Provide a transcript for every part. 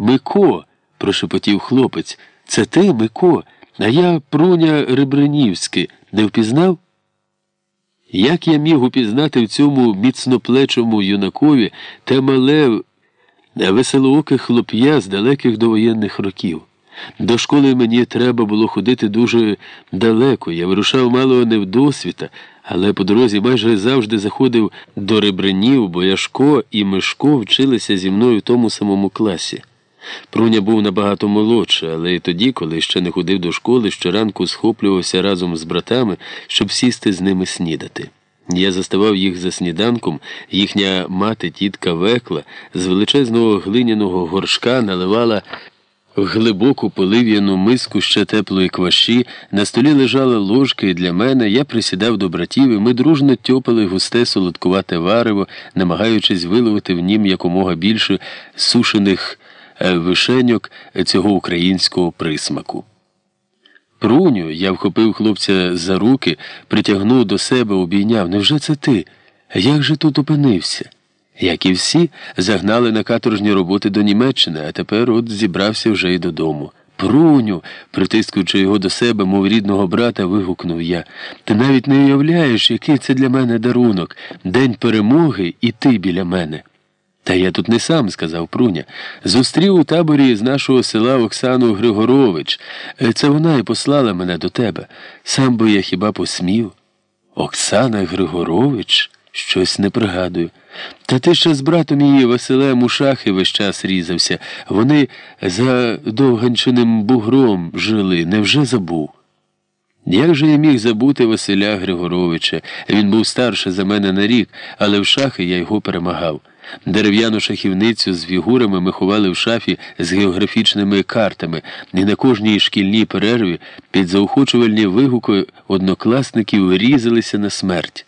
Мико, прошепотів хлопець. Це ти, Мико, а я Пруня Ребринівський, не впізнав? Як я міг упізнати в цьому міцноплечому юнакові те мале веселооке хлоп'я з далеких довоєнних років? До школи мені треба було ходити дуже далеко. Я вирушав мало не в досвіта, але по дорозі майже завжди заходив до ребринів, бо Яшко і Мишко вчилися зі мною в тому самому класі. Пруня був набагато молодший, але і тоді, коли ще не ходив до школи, щоранку схоплювався разом з братами, щоб сісти з ними снідати. Я заставав їх за сніданком, їхня мати, тітка Векла, з величезного глиняного горшка наливала в глибоку полив'яну миску ще теплої кваші, на столі лежали ложки і для мене, я присідав до братів, і ми дружно тьопали густе солодкувате варево, намагаючись виловити в нім якомога більше сушених вишеньок цього українського присмаку. Пруню, я вхопив хлопця за руки, притягнув до себе, обійняв. Невже це ти? Як же тут опинився? Як і всі, загнали на каторжні роботи до Німеччини, а тепер от зібрався вже й додому. Пруню, притискуючи його до себе, мов рідного брата, вигукнув я. Ти навіть не уявляєш, який це для мене дарунок, день перемоги і ти біля мене. Та я тут не сам, сказав Пруня. Зустрів у таборі з нашого села Оксану Григорович. Е, це вона і послала мене до тебе. Сам би я хіба посмів? Оксана Григорович? Щось не пригадую. Та ти ще з братом її Василем у шахи весь час різався. Вони за довганченим бугром жили, невже забув? Як же я міг забути Василя Григоровича? Він був старше за мене на рік, але в шахи я його перемагав. Дерев'яну шахівницю з фігурами ми ховали в шафі з географічними картами, і на кожній шкільній перерві під заохочувальні вигуки однокласників різалися на смерть.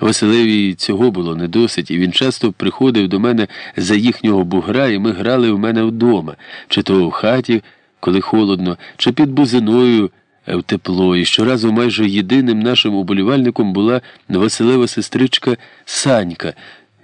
Василеві цього було не досить, і він часто приходив до мене за їхнього бугра, і ми грали в мене вдома, чи то в хаті, коли холодно, чи під бузиною в тепло. І щоразу майже єдиним нашим уболівальником була Василева сестричка Санька,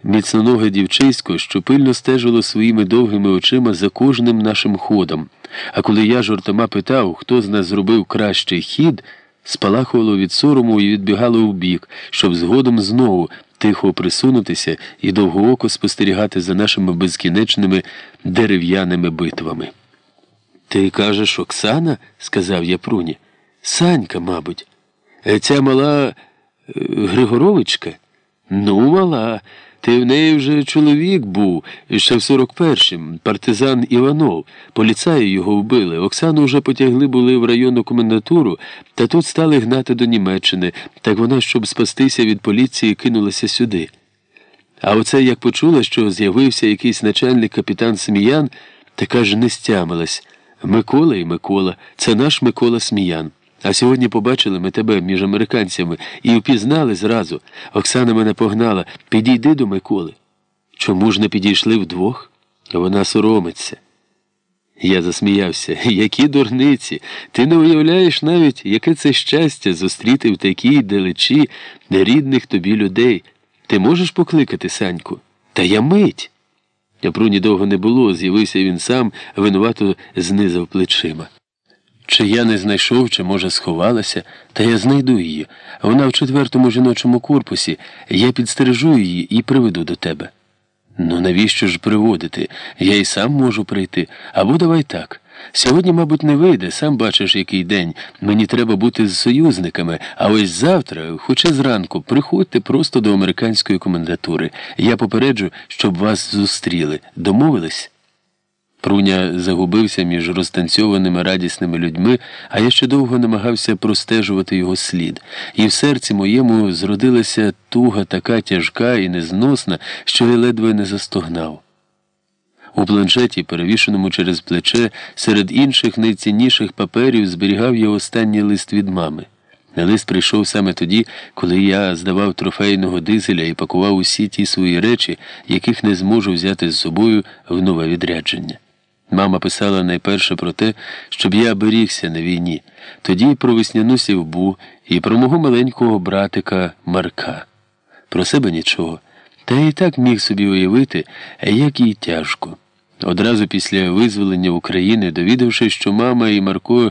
міцноноге дівчисько, що пильно стежило своїми довгими очима за кожним нашим ходом. А коли я жартома питав, хто з нас зробив кращий хід спалахувало від сорому і відбігало вбік, щоб згодом знову тихо присунутися і довгооко спостерігати за нашими безкінечними дерев'яними битвами. Ти кажеш, Оксана? сказав я Пруні. Санька, мабуть. Е, ця мала е, Григоровичка? Ну, мала. Ти в неї вже чоловік був, ще в 41-м, партизан Іванов. Поліцаї його вбили. Оксану вже потягли були в районну комендатуру, та тут стали гнати до Німеччини, так вона, щоб спастися від поліції, кинулася сюди. А оце як почула, що з'явився якийсь начальник капітан Сміян, така ж не стямилась. Микола і Микола, це наш Микола Сміян. А сьогодні побачили ми тебе між американцями і впізнали зразу. Оксана мене погнала. Підійди до Миколи. Чому ж не підійшли вдвох? Вона соромиться. Я засміявся. Які дурниці. Ти не уявляєш навіть, яке це щастя зустріти в такій далечі нерідних тобі людей. Ти можеш покликати Саньку? Та я мить. Пруні довго не було, з'явився він сам, винувато знизав плечима. Чи я не знайшов, чи, може, сховалася, та я знайду її. Вона в четвертому жіночому корпусі, я підстережу її і приведу до тебе. Ну навіщо ж приводити? Я й сам можу прийти. Або давай так. Сьогодні, мабуть, не вийде, сам бачиш, який день. Мені треба бути з союзниками, а ось завтра, хоча зранку, приходьте просто до американської комендатури. Я попереджу, щоб вас зустріли. Домовились? Пруня загубився між розтанцьованими радісними людьми, а я ще довго намагався простежувати його слід, і в серці моєму зродилася туга така тяжка і незносна, що я ледве не застогнав. У планшеті, перевішеному через плече, серед інших найцінніших паперів зберігав я останній лист від мами. Лист прийшов саме тоді, коли я здавав трофейного дизеля і пакував усі ті свої речі, яких не зможу взяти з собою в нове відрядження. Мама писала найперше про те, щоб я берігся на війні, тоді про весняну сівбу і про мого маленького братика Марка. Про себе нічого. Та і так міг собі уявити, як їй тяжко. Одразу після визволення України, довідавшись, що мама і Марко